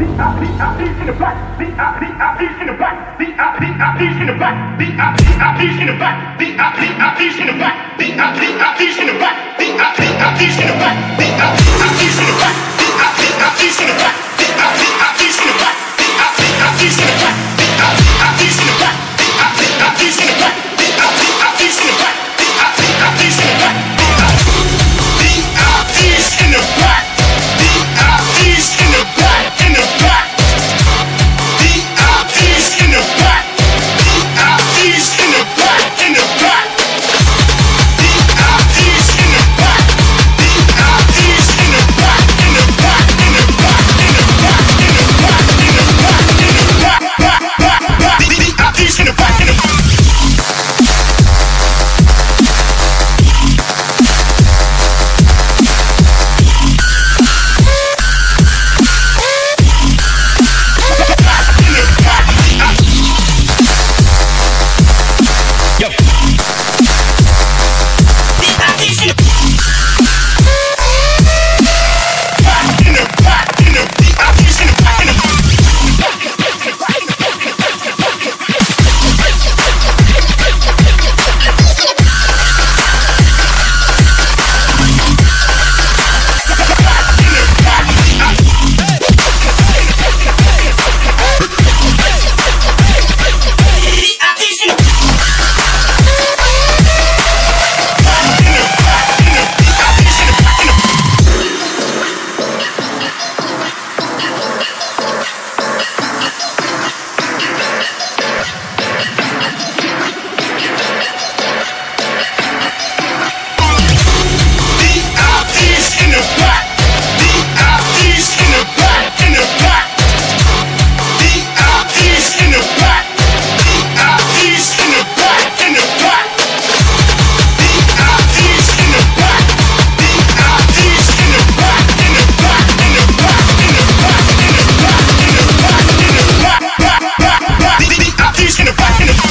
In the back, VIPs in the back, VIPs in the back, VIPs in the back, VIPs in the back, VIPs in the back, VIPs in the back, VIPs in the back, VIPs in the back, in the back, in the